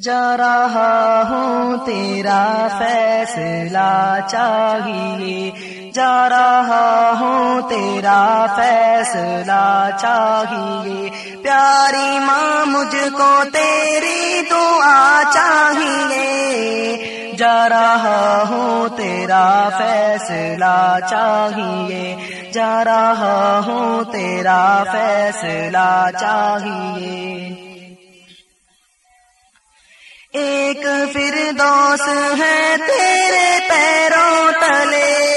جا رہا ہوں تیرا فیصلہ چاہیے۔ جا رہا ہوں تیرا فیصلہ چاہیے۔ پیاری ماں، مجھ کو تیری دعا چاہیے۔ جا رہا ہوں تیرا فیصلہ چاہیے۔ جا رہا ہوں تیرا فیصلہ چاہیے۔ ایک پھر دوست ہے تیرے پیروں تلے۔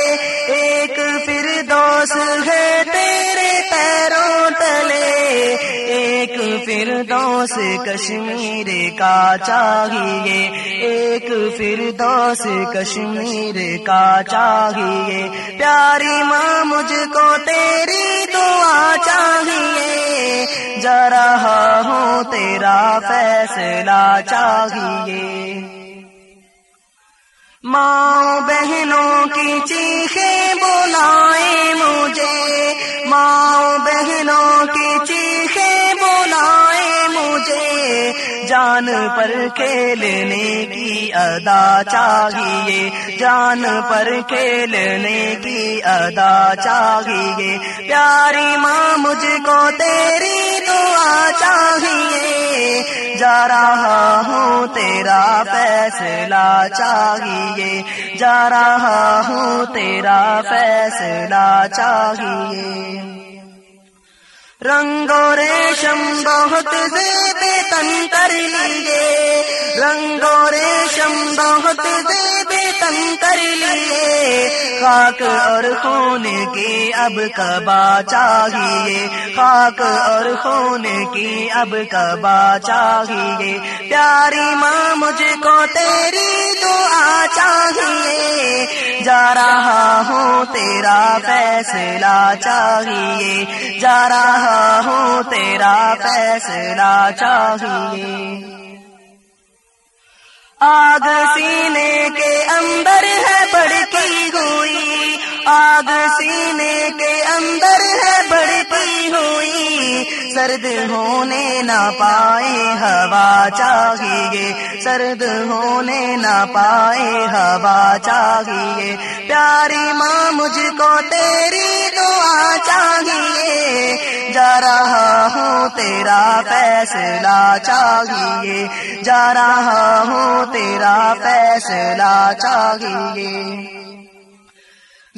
ایک پھر دوست ہے تیرے پیروں تلے۔ ایک پھر دوست کشمیر کا چاہیے۔ ایک پھر دوست کشمیر کا چاہیے۔ پیاری ماں، مجھ کو تیری دعا چاہیے۔ جا تیرا فیصلہ چاہیے۔ ماں بہنوں کی چیخیں بلائیں مجھے۔ ماں بہنوں کی چیخیں بلائیں مجھے۔ جان پر کھیلنے کی ادا چاہیے۔ جان پر کھیلنے کی ادا چاہیے۔ پیاری ماں، مجھ کو تیری دعا چاہیے۔ جا رہا ہوں، تیرا فیصلہ چاہیے۔ جا رہا ہوں، تیرا فیصلہ چاہیے۔ رنگ ریشم بہت زیب تن کر لیے۔ رنگ ریشم بہت زیب تن کر لیے، خاک اور خون کی اب کبا چاہیے۔ خاک اور خون کی اب کبا چاہیے۔ پیاری ماں، مجھ کو تیری دعا چاہیے۔ جا رہا ہوں تیرا فیصلہ چاہیے۔ جا رہا ہوں تیرا فیصلہ چاہیے۔ آگ سینے کے اندر ہے بڑکی ہوئی، آگ سینے کے اندر ہے بڑکی ہوئی۔ سرد ہونے نہ پائے ہوا چاہیے، سرد ہونے نہ پائے ہوا چاہیے۔ پیاری ماں، مجھ کو تیری دعا چاہیے۔ تیرا فیصلہ چاہیے، جا رہا ہوں تیرا فیصلہ چاہیے۔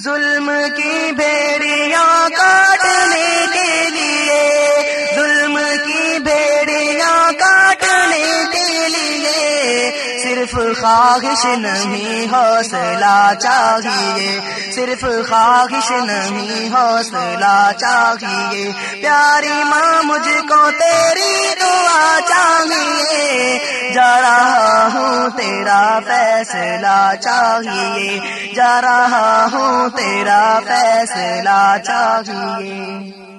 ظلم کی بھیڑیاں کاٹنے کے لیے خواہش نہیں حوصلہ چاہیے، صرف خواہش نہیں حوصلہ چاہیے۔ پیاری ماں، مجھ کو تیری دعا چاہیے۔ جا رہا ہوں تیرا فیصلہ چاہیے۔ جا رہا ہوں تیرا فیصلہ چاہیے۔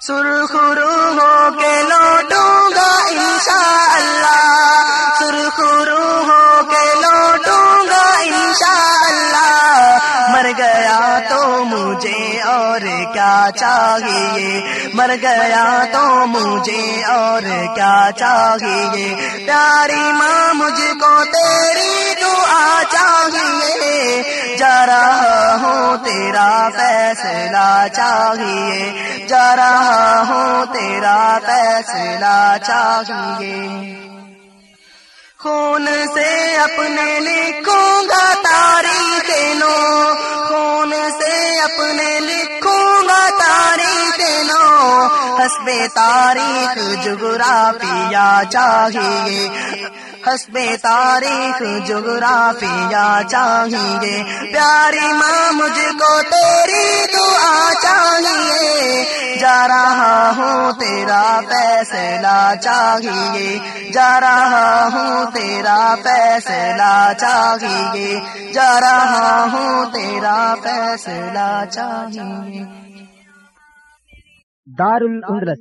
سرخ روحوں کے لوٹوں گا انشاء اللہ سرخ روحوں کے لوٹوں گا انشاء اللہ مر گیا تو مجھے اور کیا چاہیے؟ مر گیا تو مجھے اور کیا چاہیے؟ پیاری ماں، مجھ کو تیری دعا چاہیے۔ جا رہا تیرا فیصلہ چاہیے، جا رہا ہوں تیرا فیصلہ چاہیے۔ خون سے اپنے لکھوں گا تاریخ نو۔ خون سے اپنے لکھوں گا تاریخ نو۔ حسب تاریخ جغرافیہ چاہیے۔ حسب تاریخ جغرافیہ چاہیے۔ پیاری ماں، مجھ کو تیری دعا چاہیے۔ جا رہا ہوں تیرا فیصلہ چاہیے۔ جا رہا ہوں تیرا فیصلہ چاہیے۔ جا رہا ہوں تیرا فیصلہ چاہیے۔ دار الاندلس